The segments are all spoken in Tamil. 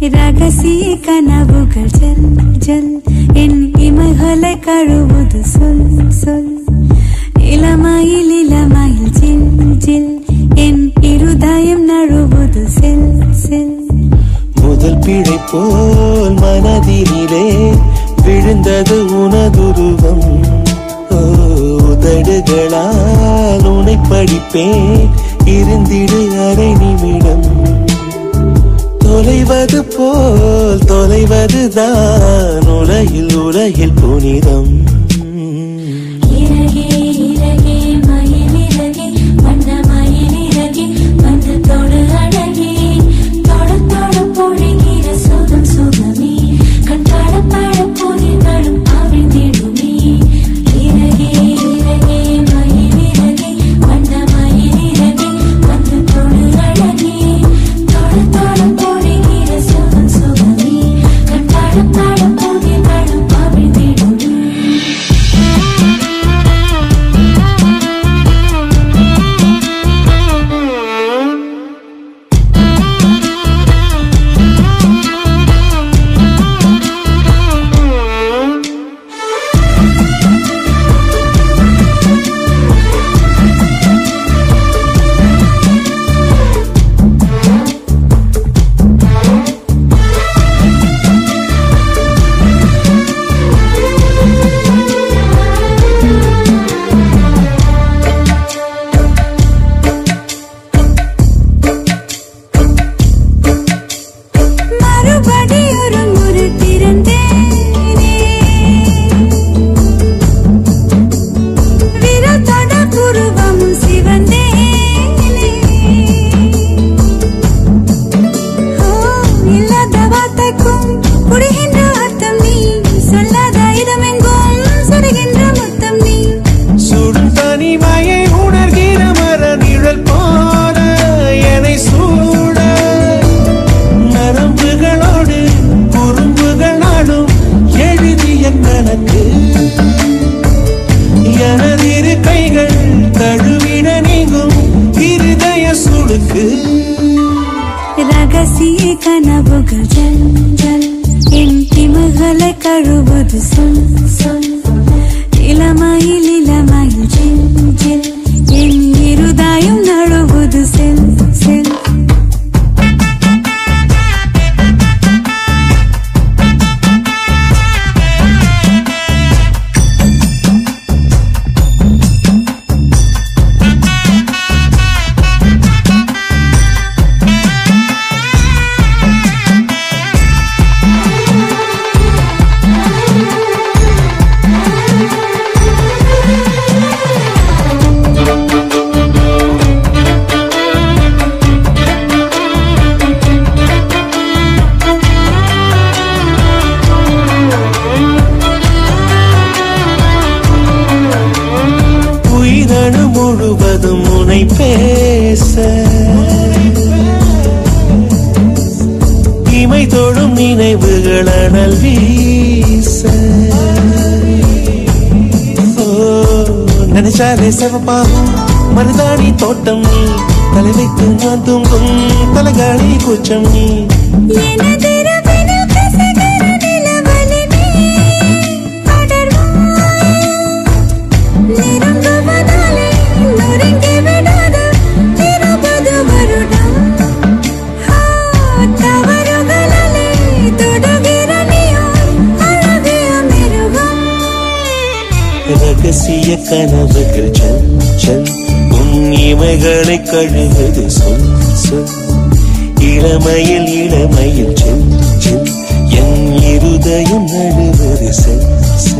ரகசி கனவுகள் ஜல் ஜல் என் இமைகளை கழுவுது சொல் சொல் இளமாயில் இளமாயில் ஜில் ஜில் என் இருதயம் நழுவுது செல் செல் முதல் பிழை போல் மனதினிலே விழுந்தது உனதுருவம் உதடுகளால் உனை படிப்பேன் இருந்திடு அரை நிமிடம் தொலைவது போல் தொலைவதுதான் உலகில் உலகில் புனிதம். கூட்டம் நீ தலை வைத்து நான் தூங்கும் தலைகாணி கூச்சம் நீ ரகசிய கனவுகள் ஜன் ஜன் இமைகளை கழுகுது சொல் சொல். இளமையில் இளமையில் செல் செல். என் இருதயம் நழுவது செல் செல்.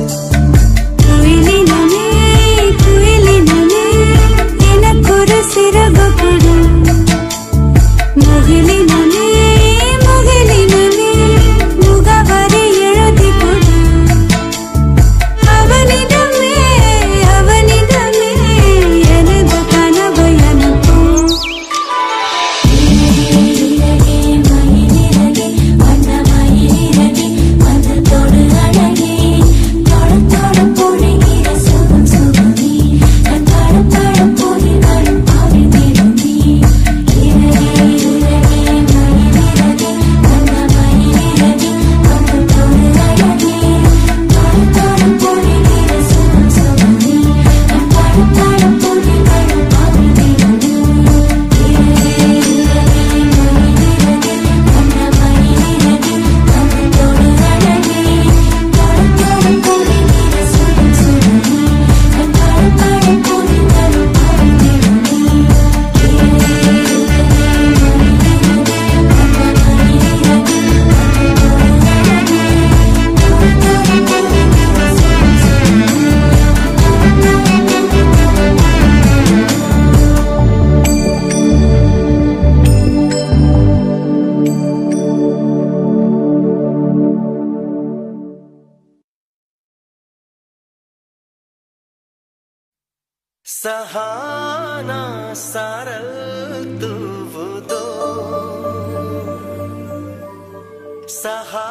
सहाना सरल तुवदो। सहा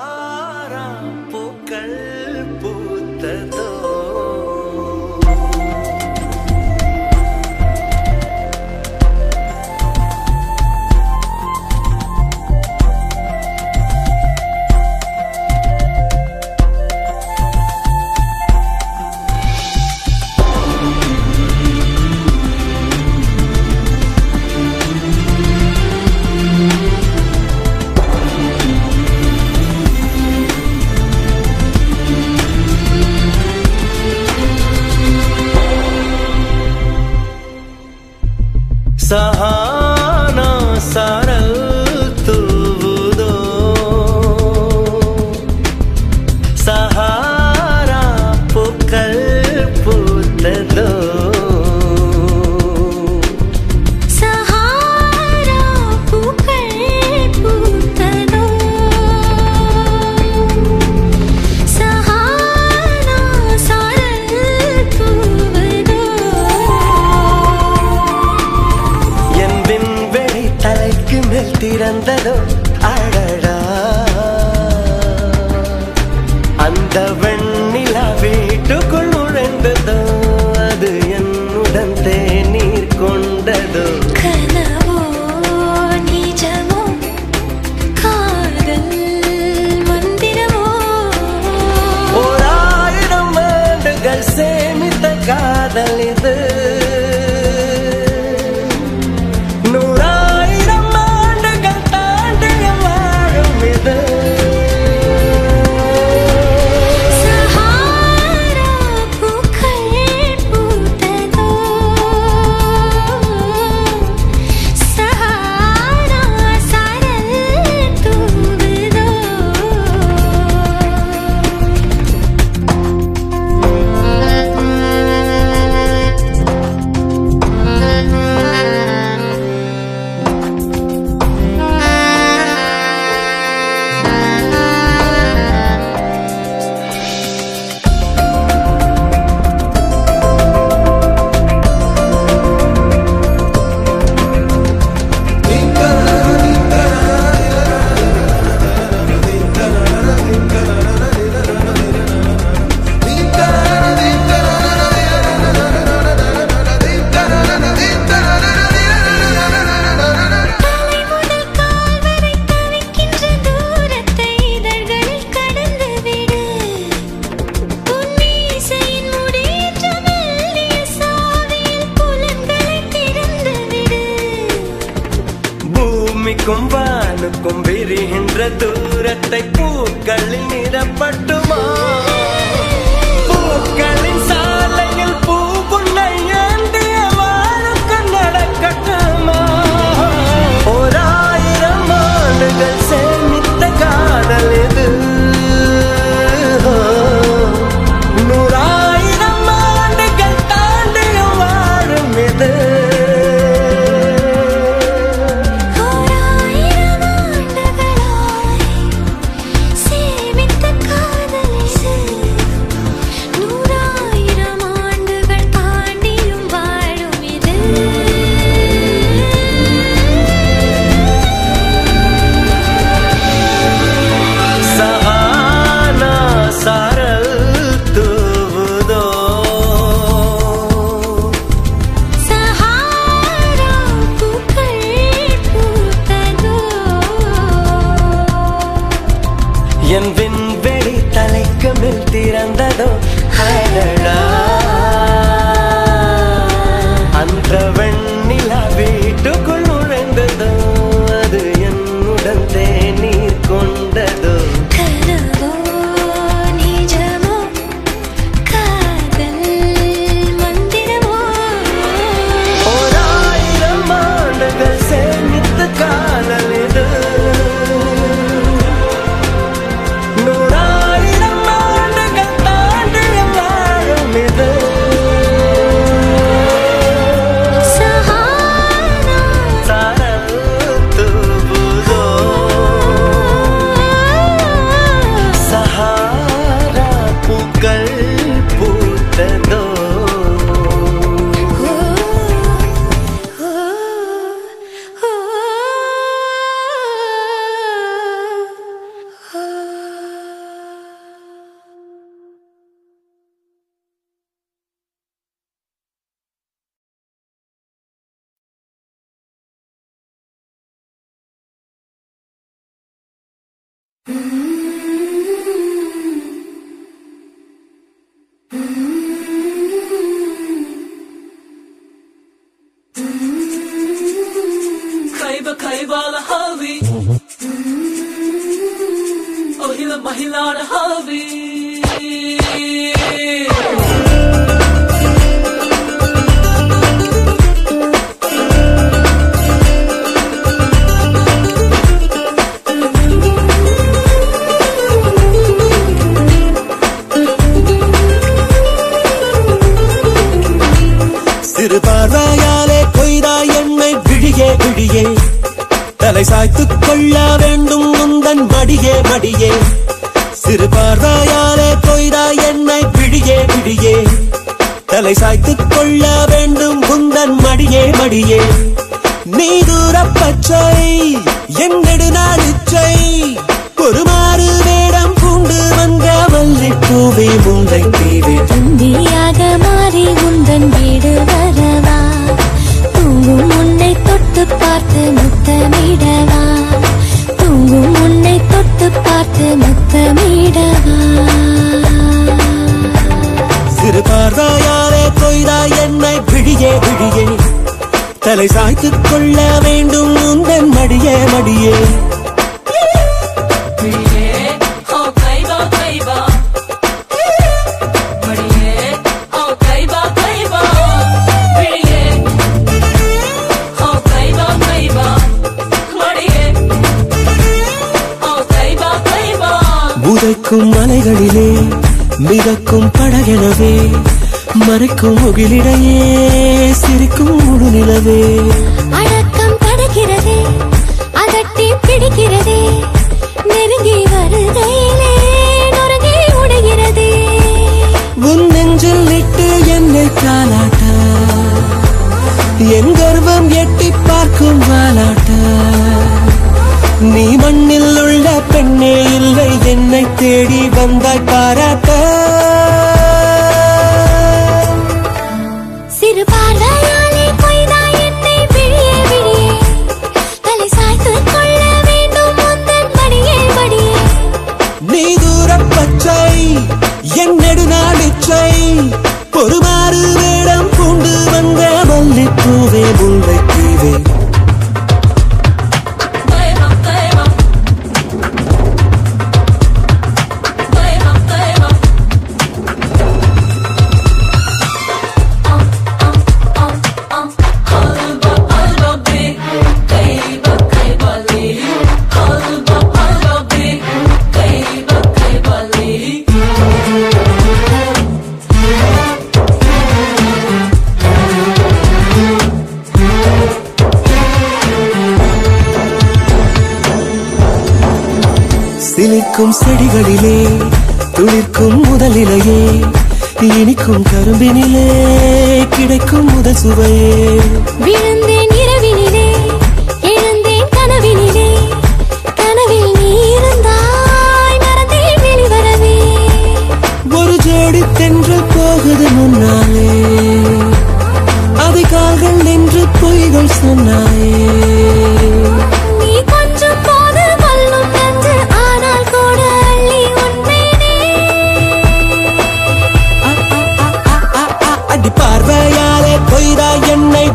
முகிலிடையே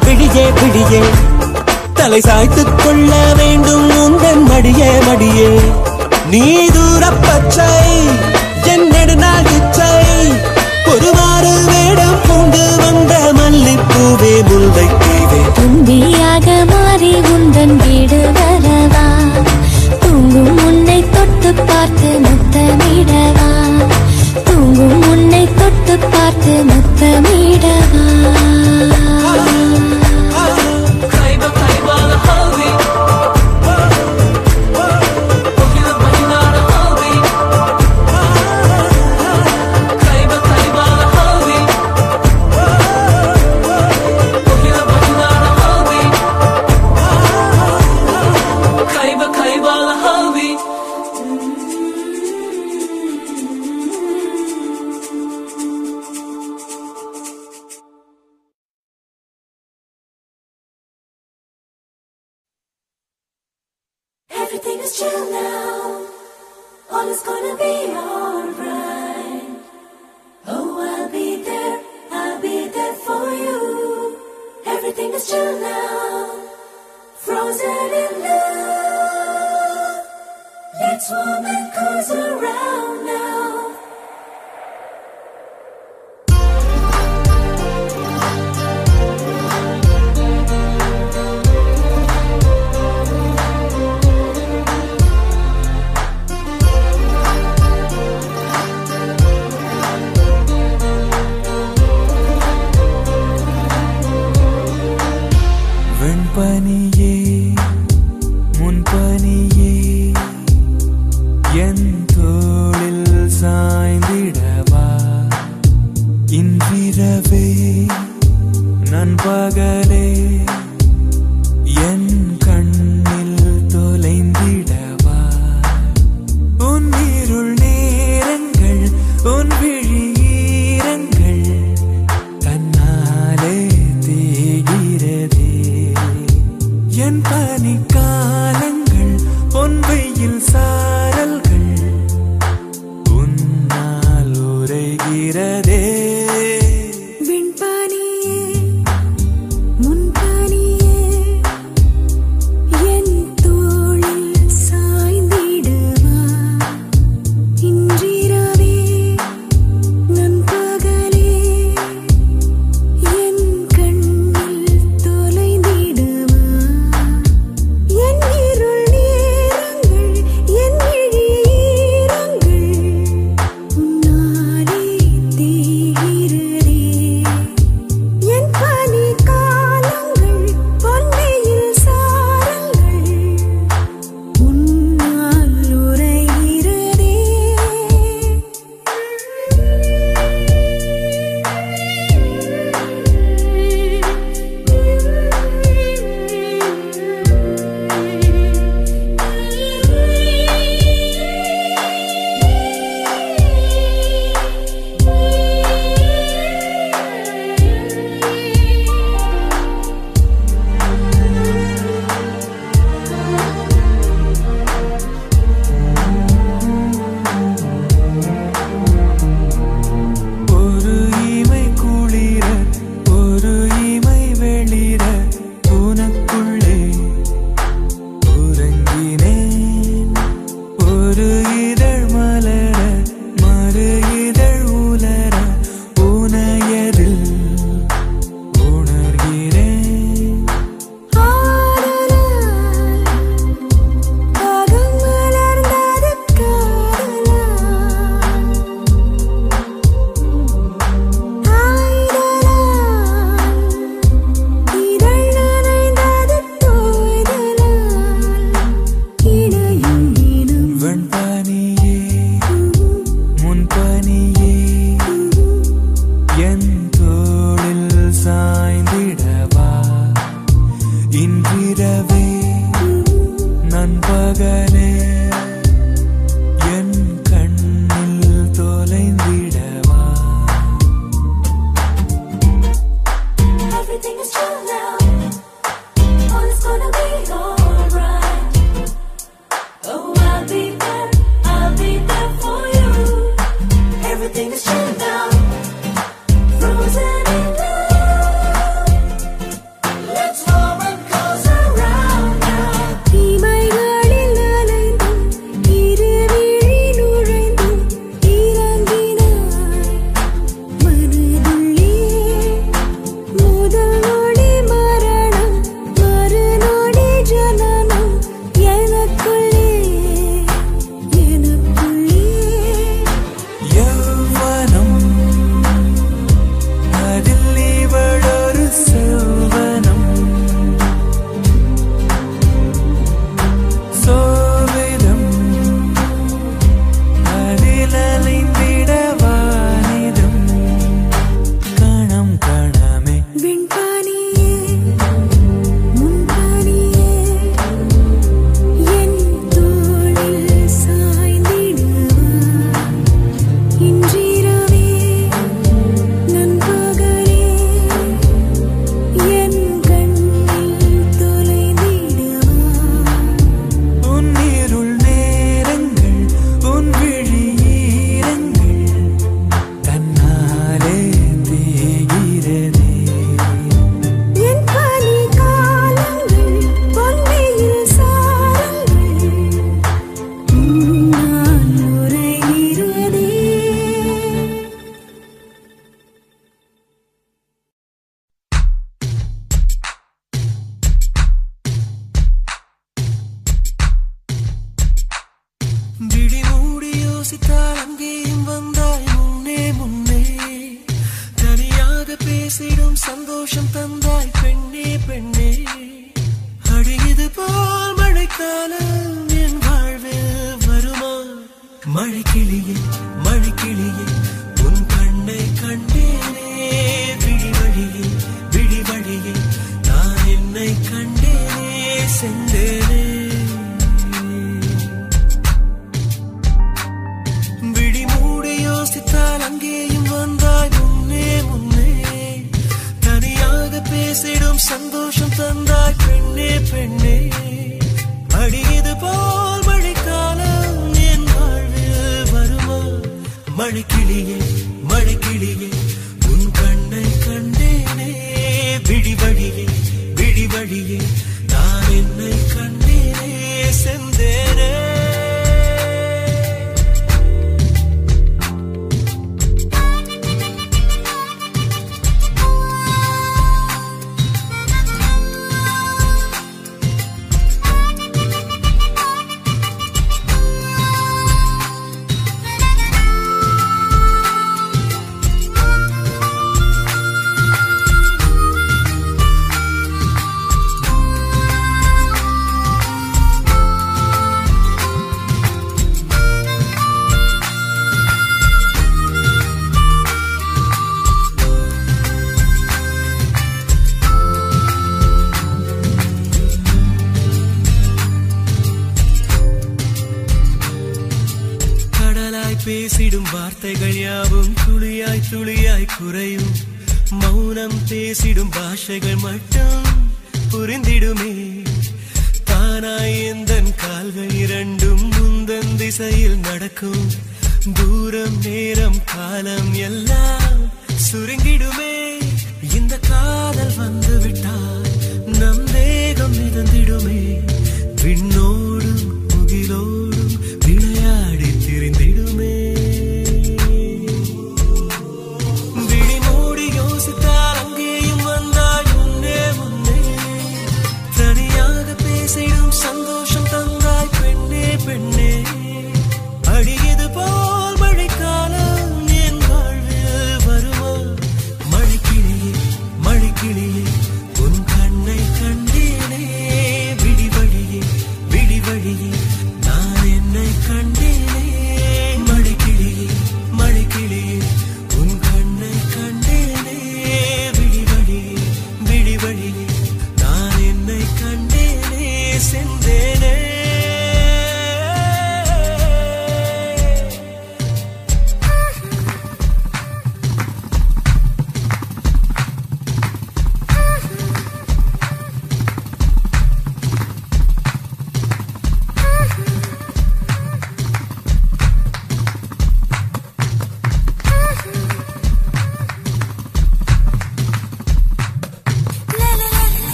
பிடியே பிடியே. தலை சாய்த்துக் கொள்ள வேண்டும் உந்தன் மடியே மடியே. நீ தூர பச்சை என் நெடுநாள் இச்சை ஒருவாறு வேடம் பூண்டு வந்த மல்லிப்பூவே முல்லை தீவே துந்தியாக மாறி உந்தன் வீடு வரவா? தூங்கும் உன்னை தொட்டு பார்த்து முத்தமிடவா? தூங்கும் உன்னை பார்த்து முத்தமிடவா?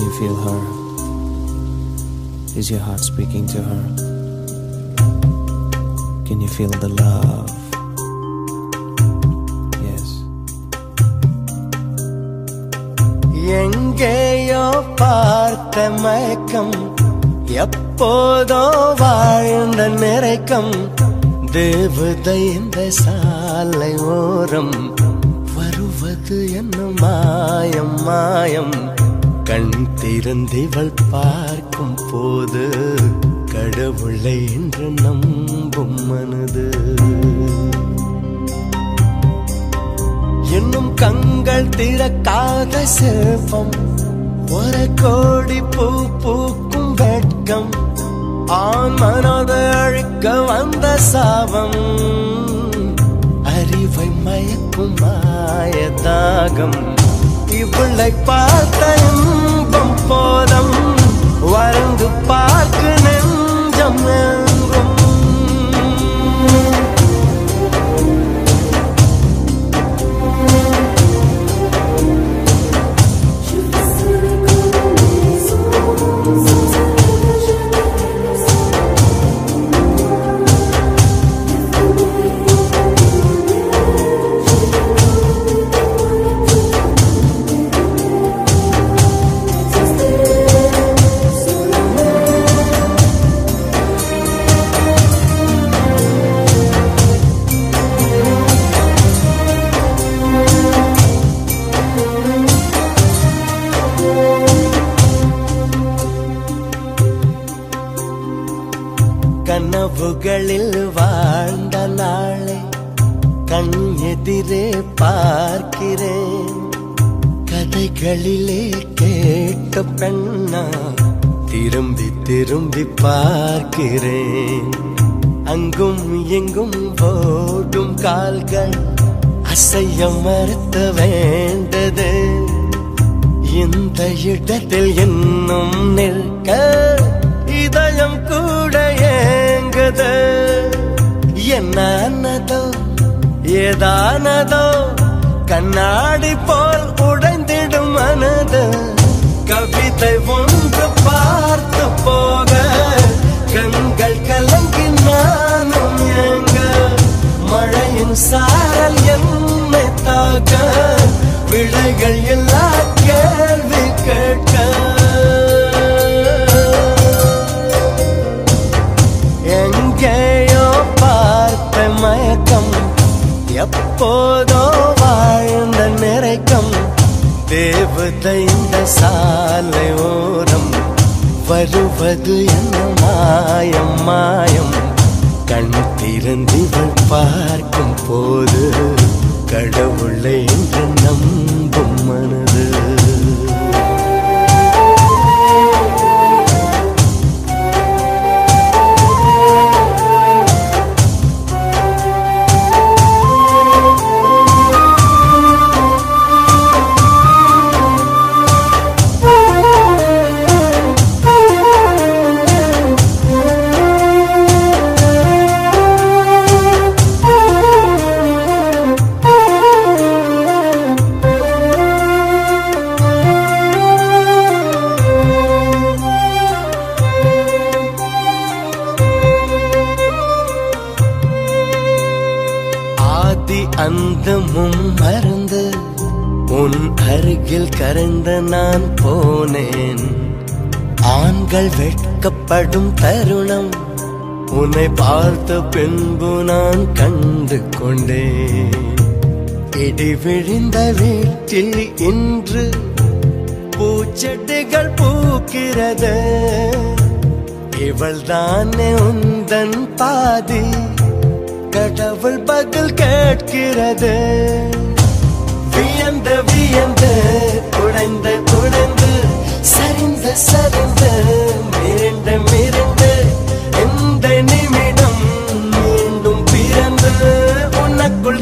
you feel her? Is your heart speaking to her? Can you feel the love? Yes. எங்கேயோ பார்த்த மயக்கம் எப்போதோ வாழ்ந்த நிறைக்கம் தேவதை இந்த சாலை ஓரம் வருவது என்ன மாயம் மாயம் கண் திறந்திவள் பார்க்கும் போது கடவுளை என்று நம்பும் மனது. இன்னும் கண்கள் திறக்காத சிற்பம் ஒரு கோடி பூ பூக்கும் வெட்கம் ஆண் மனதை அழிக்க வந்த சாபம். அறிவை மயக்கும் மாயதாகம். இவளை பார்த்த இன்பம் போதம் வருந்து பார்க்க நெஞ்சம் கனவுகளில் வாழ்ந்த நாளை கண் எதிரே பார்க்கிறேன். கதைகளிலே கேட்ட பெண்ணா திரும்பி திரும்பி பார்க்கிறேன். அங்கும் எங்கும் ஓடும் கால்கள் அசைய மறுத்த வேண்டது. இந்த இடத்தில் இன்னும் நிற்க இதயம் கூட ஏங்குது. என்னதோ ஏதானதோ கண்ணாடி போல் உடைந்திடும் மனது. கவிதை ஒன்று பார்த்து போக கண்கள் கலங்கி நானும் ஏங்க. மழையின் சாரல் என்னை தாக்க விடைகள் எல்லா கேள்வி கேட்க. எப்போதோ வாழ்ந்த நிறைக்கம். தேவதை இந்த சாலை ஓரம். வருவது என்ன மாயம் மாயம். கண் திறந்திவள் பார்க்கும் போது கடவுளை என்று நம்பும் மனது. அருகில் நான் போனேன். ஆண்கள் வெட்கப்படும் தருணம் உன்னை பார்த்த பின்பு நான் கண்டு கொண்டேன். இடி விழுந்த வீட்டில் இன்று பூச்செடிகள் பூக்கிறது. இவள் தானே உந்தன் பாதி கடவுள் பதில் கேட்கிறது. வியந்து வியந்து குடைந்து குடைந்து சரிந்து சரிந்து மிரண்டு மிரண்டு எந்த நிமிடம் மீண்டும் பிறந்து உனக்குள்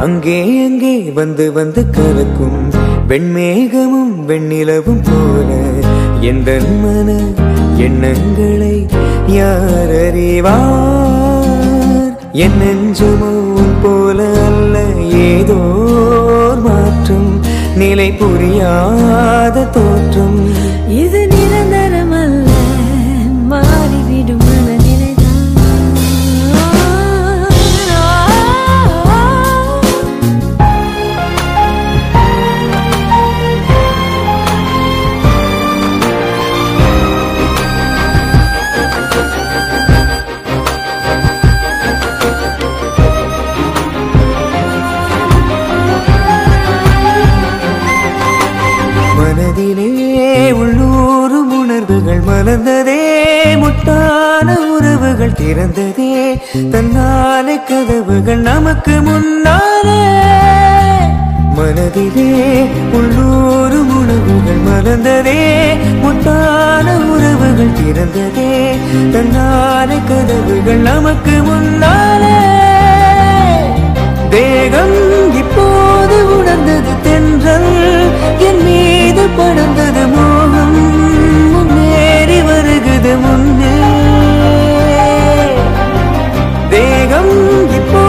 அங்கே அங்கே வந்து வந்து கலக்கும் வெண்மேகமும் வெண்ணிலவும் போல எந்த மன எண்ணங்களை யார் அறிவார்? என் நெஞ்சுமோ போல அல்ல ஏதோ மாற்றும் நிலை புரியாத தோற்றம். இது திறந்ததே தன்னாலே கதவுகள் நமக்கு முன்னாலே. மனதிலே உள்ளூர் உணவுகள் மறந்ததே முட்டான உறவுகள் திறந்ததே. தன்னாலே கதவுகள் நமக்கு முன்னாலே. தேகம் இப்போது உணர்ந்தது தென்றல். என் மீது படர்ந்தது மோகம். வருகிறது முன் 等一步